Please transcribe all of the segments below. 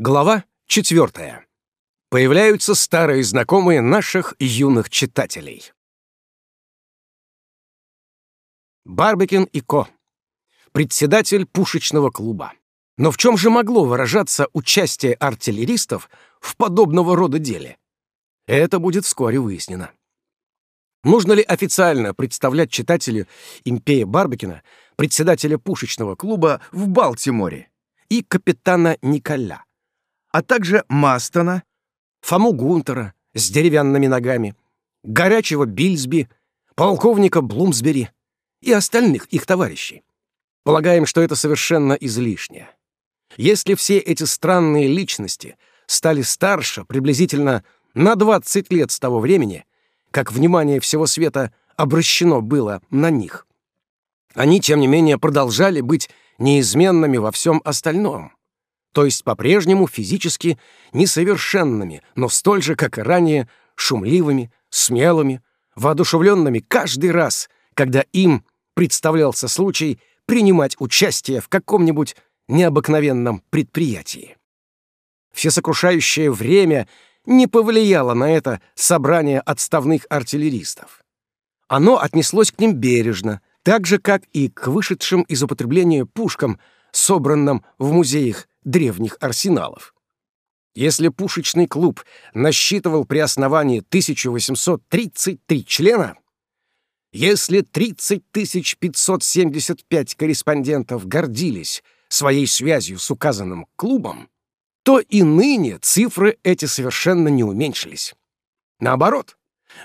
Глава четвертая. Появляются старые знакомые наших юных читателей. Барбекин и Ко. Председатель пушечного клуба. Но в чем же могло выражаться участие артиллеристов в подобного рода деле? Это будет вскоре выяснено. Нужно ли официально представлять читателю Импея Барбекина, председателя пушечного клуба в Балтиморе и капитана Николя? А также Мастона, Фому Гунтера с деревянными ногами, горячего Бильсби, полковника Блумсбери и остальных их товарищей. Полагаем, что это совершенно излишне. Если все эти странные личности стали старше приблизительно на 20 лет с того времени, как внимание всего света обращено было на них, они, тем не менее, продолжали быть неизменными во всем остальном то есть по-прежнему физически несовершенными, но столь же, как и ранее, шумливыми, смелыми, воодушевленными каждый раз, когда им представлялся случай принимать участие в каком-нибудь необыкновенном предприятии. Всесокрушающее время не повлияло на это собрание отставных артиллеристов. Оно отнеслось к ним бережно, так же, как и к вышедшим из употребления пушкам, собранным в музеях древних арсеналов. Если пушечный клуб насчитывал при основании 1833 члена, если 30 575 корреспондентов гордились своей связью с указанным клубом, то и ныне цифры эти совершенно не уменьшились. Наоборот,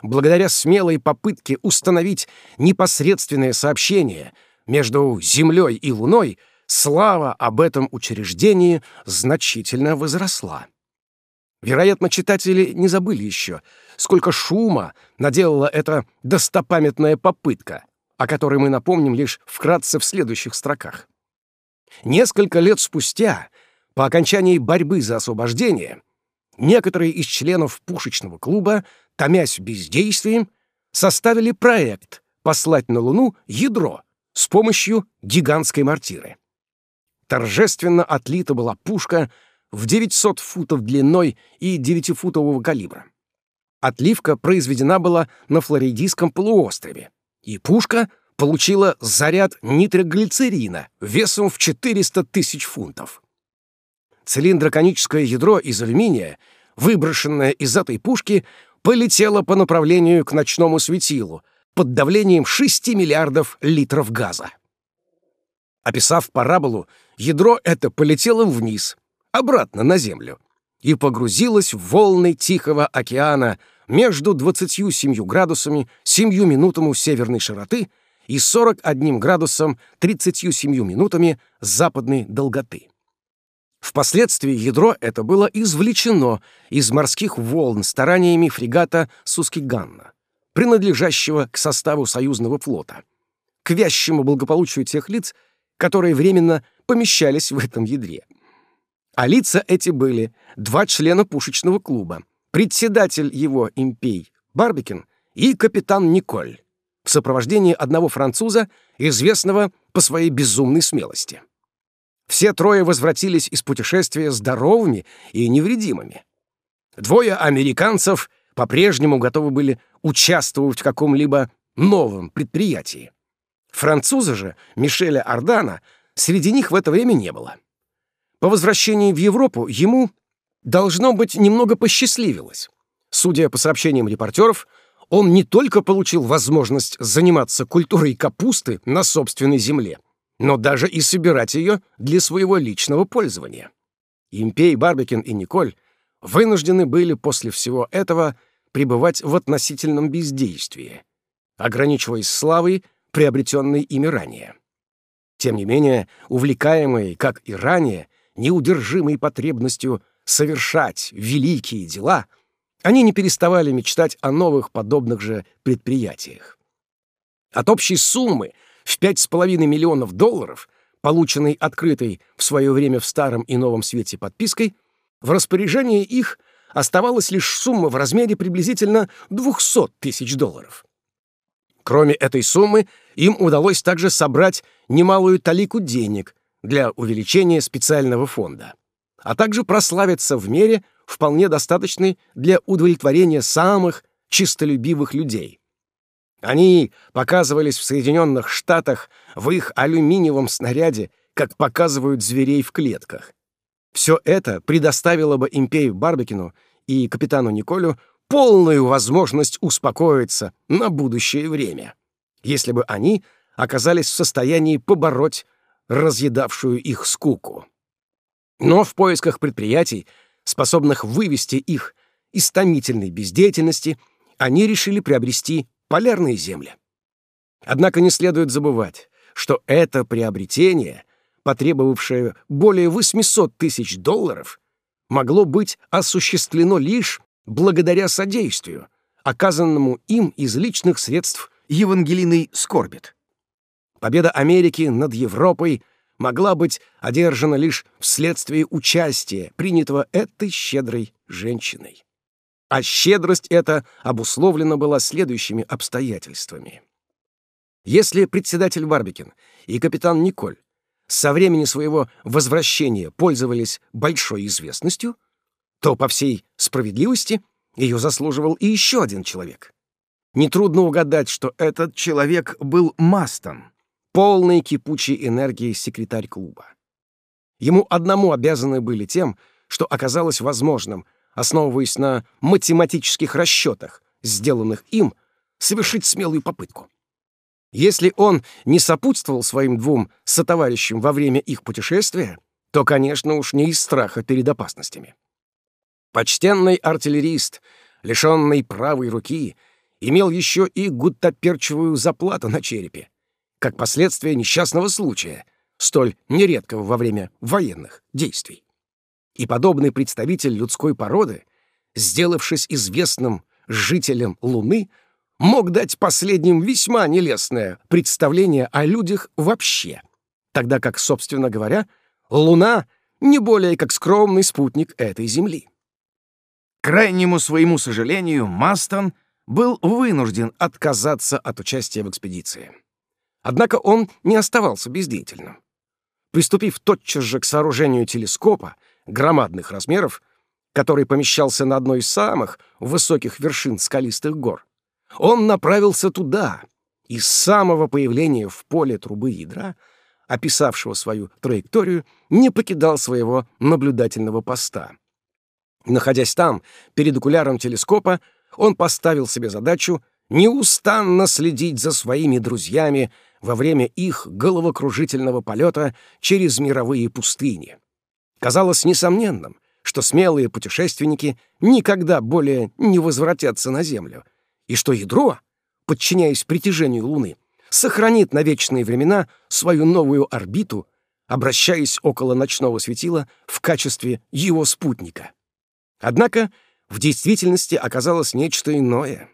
благодаря смелой попытке установить непосредственное сообщение между Землей и Луной — слава об этом учреждении значительно возросла. Вероятно, читатели не забыли еще, сколько шума наделала эта достопамятная попытка, о которой мы напомним лишь вкратце в следующих строках. Несколько лет спустя, по окончании борьбы за освобождение, некоторые из членов пушечного клуба, томясь бездействием, составили проект послать на Луну ядро с помощью гигантской мортиры торжественно отлита была пушка в 900 футов длиной и 9-футового калибра. Отливка произведена была на Флоридийском полуострове, и пушка получила заряд нитроглицерина весом в 400 тысяч фунтов. Цилиндроконическое ядро из алюминия, выброшенное из этой пушки, полетело по направлению к ночному светилу под давлением 6 миллиардов литров газа. Описав параболу, ядро это полетело вниз, обратно на Землю, и погрузилось в волны Тихого океана между 27 градусами 7 минутами северной широты и 41 градусом 37 минутами западной долготы. Впоследствии ядро это было извлечено из морских волн стараниями фрегата Сускиганна, принадлежащего к составу союзного флота, к вящему благополучию тех лиц, которые временно помещались в этом ядре. А лица эти были два члена пушечного клуба, председатель его Импей Барбикин и капитан Николь в сопровождении одного француза, известного по своей безумной смелости. Все трое возвратились из путешествия здоровыми и невредимыми. Двое американцев по-прежнему готовы были участвовать в каком-либо новом предприятии. Француза же, Мишеля Ардана, среди них в это время не было. По возвращении в Европу ему, должно быть, немного посчастливилось. Судя по сообщениям репортеров, он не только получил возможность заниматься культурой капусты на собственной земле, но даже и собирать ее для своего личного пользования. Импей, Барбекин и Николь вынуждены были после всего этого пребывать в относительном бездействии, ограничиваясь славой приобретенной ими ранее. Тем не менее, увлекаемые, как и ранее, неудержимой потребностью совершать великие дела, они не переставали мечтать о новых подобных же предприятиях. От общей суммы в 5,5 миллионов долларов, полученной открытой в свое время в Старом и Новом Свете подпиской, в распоряжении их оставалась лишь сумма в размере приблизительно 200 тысяч долларов. Кроме этой суммы, им удалось также собрать немалую талику денег для увеличения специального фонда. а также прославиться в мере, вполне достаточной для удовлетворения самых чистолюбивых людей. Они показывались в Соединенных Штатах в их алюминиевом снаряде, как показывают зверей в клетках. Все это предоставило бы империю Барбекину и капитану Николю полную возможность успокоиться на будущее время, если бы они оказались в состоянии побороть разъедавшую их скуку. Но в поисках предприятий, способных вывести их из томительной бездеятельности, они решили приобрести полярные земли. Однако не следует забывать, что это приобретение, потребовавшее более 800 тысяч долларов, могло быть осуществлено лишь благодаря содействию, оказанному им из личных средств Евангелиной Скорбит. Победа Америки над Европой могла быть одержана лишь вследствие участия, принятого этой щедрой женщиной. А щедрость эта обусловлена была следующими обстоятельствами. Если председатель Барбикин и капитан Николь со времени своего возвращения пользовались большой известностью, то, по всей справедливости, ее заслуживал и еще один человек. Нетрудно угадать, что этот человек был Мастон, полный кипучей энергии секретарь клуба. Ему одному обязаны были тем, что оказалось возможным, основываясь на математических расчетах, сделанных им, совершить смелую попытку. Если он не сопутствовал своим двум сотоварищам во время их путешествия, то, конечно, уж не из страха перед опасностями. Почтенный артиллерист, лишенный правой руки, имел еще и гуттаперчевую заплату на черепе, как последствие несчастного случая, столь нередкого во время военных действий. И подобный представитель людской породы, сделавшись известным жителем Луны, мог дать последним весьма нелестное представление о людях вообще, тогда как, собственно говоря, Луна не более как скромный спутник этой Земли. Крайнему своему сожалению, Мастон был вынужден отказаться от участия в экспедиции. Однако он не оставался бездеятельным. Приступив тотчас же к сооружению телескопа громадных размеров, который помещался на одной из самых высоких вершин скалистых гор, он направился туда и с самого появления в поле трубы ядра, описавшего свою траекторию, не покидал своего наблюдательного поста. Находясь там, перед окуляром телескопа, он поставил себе задачу неустанно следить за своими друзьями во время их головокружительного полета через мировые пустыни. Казалось несомненным, что смелые путешественники никогда более не возвратятся на Землю, и что ядро, подчиняясь притяжению Луны, сохранит на вечные времена свою новую орбиту, обращаясь около ночного светила в качестве его спутника. Однако в действительности оказалось нечто иное.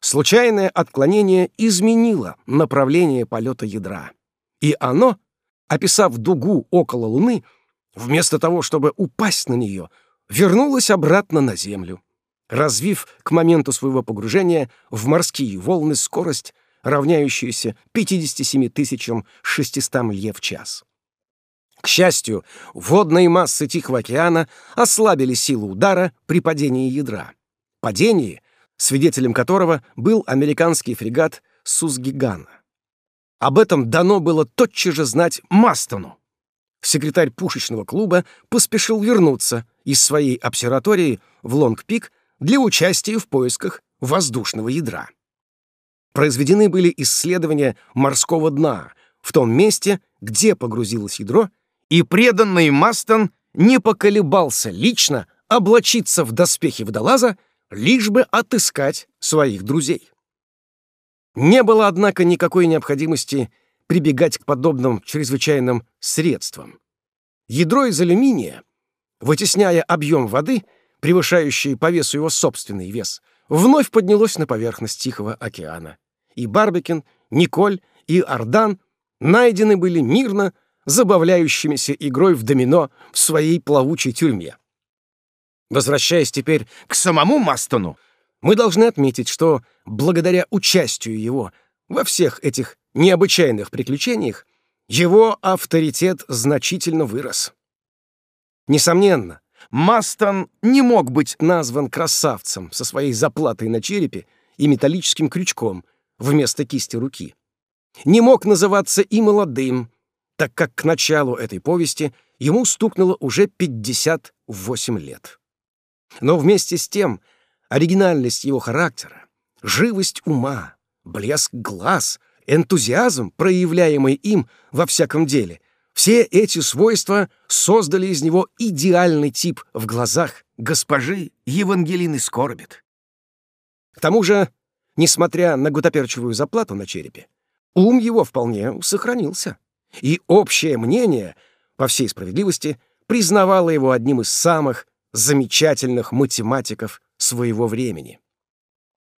Случайное отклонение изменило направление полета ядра. И оно, описав дугу около Луны, вместо того, чтобы упасть на нее, вернулось обратно на Землю развив к моменту своего погружения в морские волны скорость, равняющуюся 57 600 лье в час. К счастью, водные массы Тихого океана ослабили силу удара при падении ядра. Падении, свидетелем которого был американский фрегат Сузгигана. Об этом дано было тотчас же знать Мастону. Секретарь пушечного клуба поспешил вернуться из своей обсерватории в Лонг-Пик для участия в поисках воздушного ядра. Произведены были исследования морского дна в том месте, где погрузилось ядро, и преданный Мастон не поколебался лично облачиться в доспехи водолаза, лишь бы отыскать своих друзей. Не было, однако, никакой необходимости прибегать к подобным чрезвычайным средствам. Ядро из алюминия, вытесняя объем воды, превышающее по весу его собственный вес, вновь поднялось на поверхность Тихого океана. И Барбекин, Николь и Ардан найдены были мирно забавляющимися игрой в домино в своей плавучей тюрьме. Возвращаясь теперь к самому Мастону, мы должны отметить, что благодаря участию его во всех этих необычайных приключениях его авторитет значительно вырос. Несомненно, Мастон не мог быть назван красавцем со своей заплатой на черепе и металлическим крючком вместо кисти руки. Не мог называться и молодым, так как к началу этой повести ему стукнуло уже 58 лет. Но вместе с тем оригинальность его характера, живость ума, блеск глаз, энтузиазм, проявляемый им во всяком деле, все эти свойства создали из него идеальный тип в глазах госпожи Евангелины Скорбит. К тому же, несмотря на гутоперчивую заплату на черепе, ум его вполне сохранился, и общее мнение, по всей справедливости, признавало его одним из самых замечательных математиков своего времени.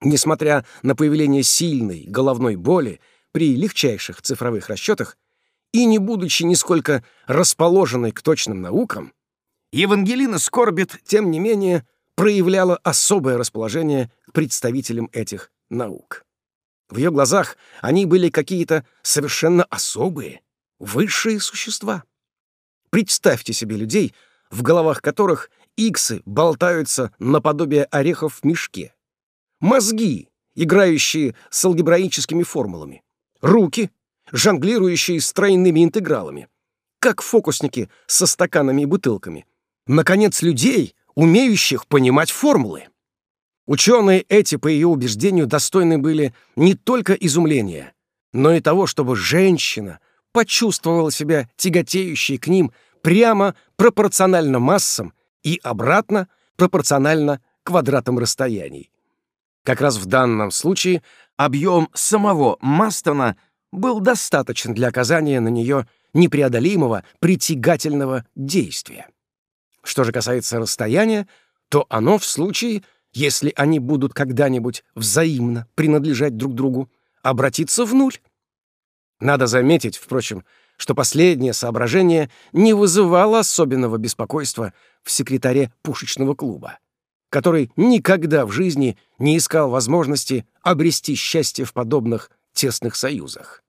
Несмотря на появление сильной головной боли при легчайших цифровых расчетах и не будучи нисколько расположенной к точным наукам, Евангелина Скорбит, тем не менее, проявляла особое расположение к представителям этих наук. В ее глазах они были какие-то совершенно особые, высшие существа. Представьте себе людей, в головах которых иксы болтаются наподобие орехов в мешке, мозги, играющие с алгебраическими формулами, руки, жонглирующие с тройными интегралами, как фокусники со стаканами и бутылками, наконец, людей, умеющих понимать формулы. Ученые эти, по ее убеждению, достойны были не только изумления, но и того, чтобы женщина почувствовала себя тяготеющей к ним прямо пропорционально массам и обратно пропорционально квадратам расстояний. Как раз в данном случае объем самого Мастона был достаточен для оказания на нее непреодолимого притягательного действия. Что же касается расстояния, то оно в случае, если они будут когда-нибудь взаимно принадлежать друг другу, обратится в нуль. Надо заметить, впрочем, что последнее соображение не вызывало особенного беспокойства в секретаре пушечного клуба который никогда в жизни не искал возможности обрести счастье в подобных тесных союзах.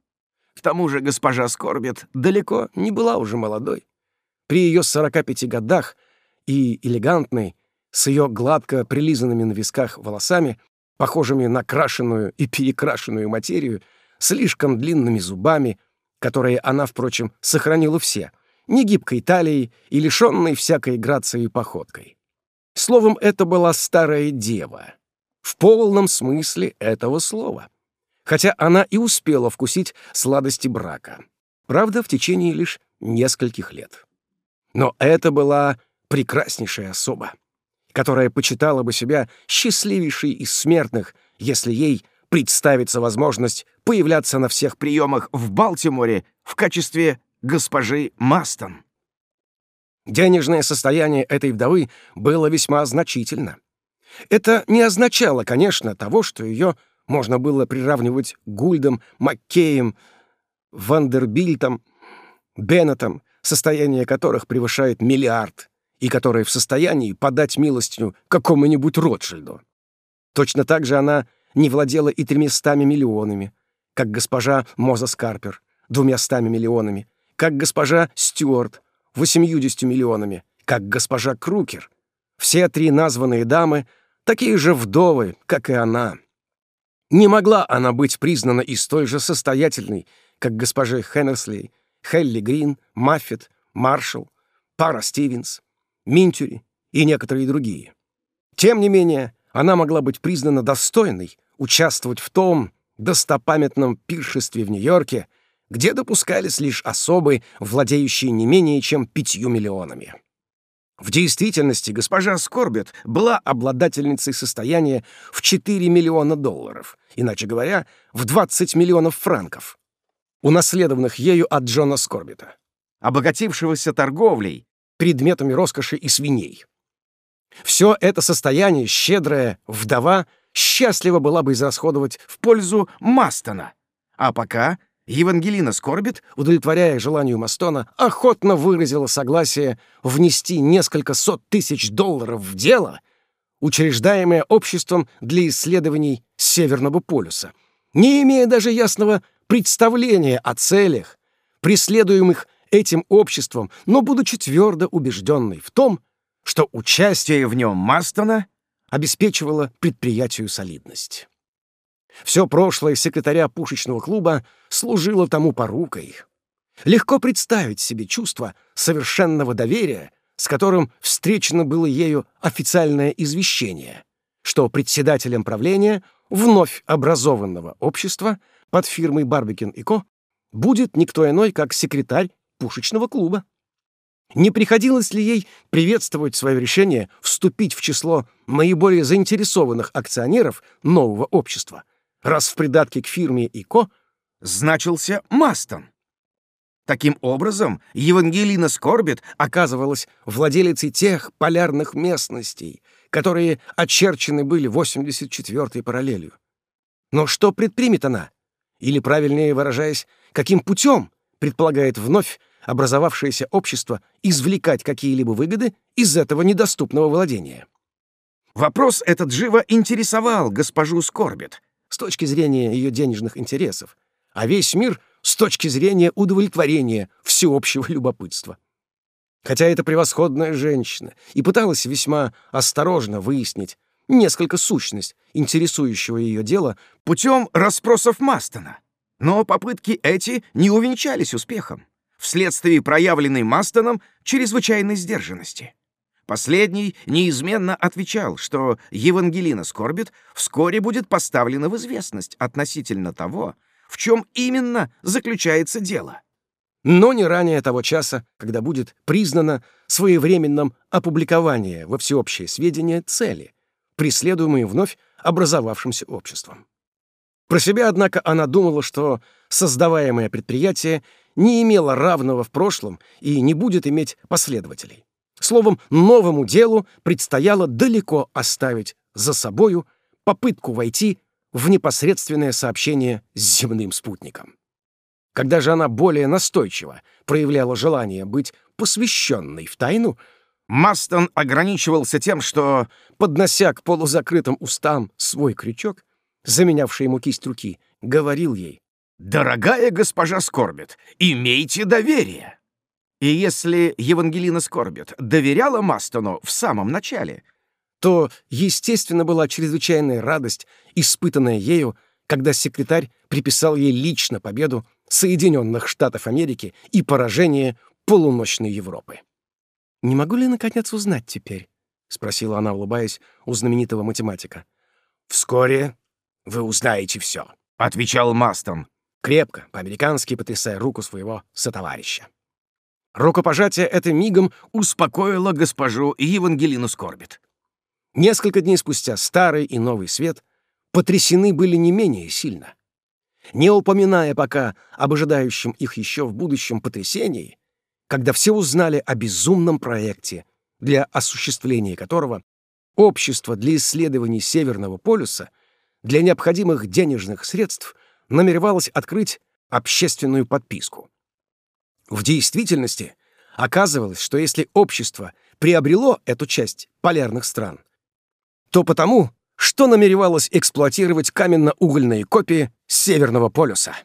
К тому же госпожа Скорбет далеко не была уже молодой. При ее 45 годах и элегантной, с ее гладко прилизанными на висках волосами, похожими на крашеную и перекрашенную материю, слишком длинными зубами, которые она, впрочем, сохранила все, негибкой талией и лишенной всякой грации походкой. Словом, это была старая дева. В полном смысле этого слова. Хотя она и успела вкусить сладости брака. Правда, в течение лишь нескольких лет. Но это была прекраснейшая особа, которая почитала бы себя счастливейшей из смертных, если ей представится возможность появляться на всех приемах в Балтиморе в качестве госпожи Мастон. Денежное состояние этой вдовы было весьма значительно. Это не означало, конечно, того, что ее можно было приравнивать к Гульдам, Маккеем, Вандербильтам, Беннетом, состояние которых превышает миллиард, и которые в состоянии подать милостью какому-нибудь Ротшильду. Точно так же она не владела и тремястами миллионами, как госпожа Моза Скарпер, двумястами миллионами, как госпожа Стюарт, 80 миллионами, как госпожа Крукер. Все три названные дамы такие же вдовы, как и она. Не могла она быть признана и столь же состоятельной, как госпожи Хеннерсли, Хелли Грин, Маффет, Маршалл, Пара Стивенс, Минтюри и некоторые другие. Тем не менее, она могла быть признана достойной участвовать в том достопамятном пиршестве в Нью-Йорке, где допускались лишь особы, владеющие не менее чем пятью миллионами. В действительности госпожа Скорбет была обладательницей состояния в 4 миллиона долларов, иначе говоря, в 20 миллионов франков, унаследованных ею от Джона Скорбета, обогатившегося торговлей, предметами роскоши и свиней. Все это состояние щедрая вдова счастливо была бы израсходовать в пользу Мастона, а пока Евангелина Скорбит, удовлетворяя желанию Мастона, охотно выразила согласие внести несколько сот тысяч долларов в дело, учреждаемое обществом для исследований Северного полюса, не имея даже ясного представления о целях, преследуемых этим обществом, но будучи твердо убежденной в том, что участие в нем Мастона обеспечивало предприятию солидность. Все прошлое секретаря пушечного клуба служило тому порукой. Легко представить себе чувство совершенного доверия, с которым встречено было ею официальное извещение, что председателем правления вновь образованного общества под фирмой Барбикин и Ко будет никто иной, как секретарь пушечного клуба. Не приходилось ли ей приветствовать свое решение вступить в число наиболее заинтересованных акционеров нового общества, раз в придатке к фирме ИКО значился Мастон? Таким образом, Евангелина Скорбит оказывалась владелицей тех полярных местностей, которые очерчены были 84-й параллелью. Но что предпримет она? Или, правильнее выражаясь, каким путем предполагает вновь образовавшееся общество извлекать какие-либо выгоды из этого недоступного владения? Вопрос этот живо интересовал госпожу Скорбит с точки зрения ее денежных интересов, а весь мир — с точки зрения удовлетворения всеобщего любопытства. Хотя это превосходная женщина и пыталась весьма осторожно выяснить несколько сущность интересующего ее дела путем расспросов Мастона. Но попытки эти не увенчались успехом вследствие проявленной Мастоном чрезвычайной сдержанности. Последний неизменно отвечал, что Евангелина Скорбит вскоре будет поставлена в известность относительно того, в чем именно заключается дело. Но не ранее того часа, когда будет признано своевременным опубликование во всеобщее сведения цели, преследуемые вновь образовавшимся обществом. Про себя, однако, она думала, что создаваемое предприятие не имело равного в прошлом и не будет иметь последователей. Словом, новому делу предстояло далеко оставить за собою попытку войти в непосредственное сообщение с земным спутником. Когда же она более настойчиво проявляла желание быть посвященной в тайну, Мастон ограничивался тем, что, поднося к полузакрытым устам свой крючок, заменявший ему кисть руки, говорил ей, «Дорогая госпожа Скорбит, имейте доверие!» И если Евангелина Скорбит доверяла Мастону в самом начале — то, естественно, была чрезвычайная радость, испытанная ею, когда секретарь приписал ей лично победу Соединенных Штатов Америки и поражение полуночной Европы. «Не могу ли, наконец, узнать теперь?» — спросила она, улыбаясь, у знаменитого математика. «Вскоре вы узнаете все», — отвечал Мастон, крепко, по-американски потрясая руку своего сотоварища. Рукопожатие это мигом успокоило госпожу Евангелину Скорбит. Несколько дней спустя старый и новый свет потрясены были не менее сильно. Не упоминая пока об ожидающем их еще в будущем потрясении, когда все узнали о безумном проекте, для осуществления которого общество для исследований Северного полюса для необходимых денежных средств намеревалось открыть общественную подписку. В действительности оказывалось, что если общество приобрело эту часть полярных стран, то потому, что намеревалась эксплуатировать каменно-угольные копии Северного полюса.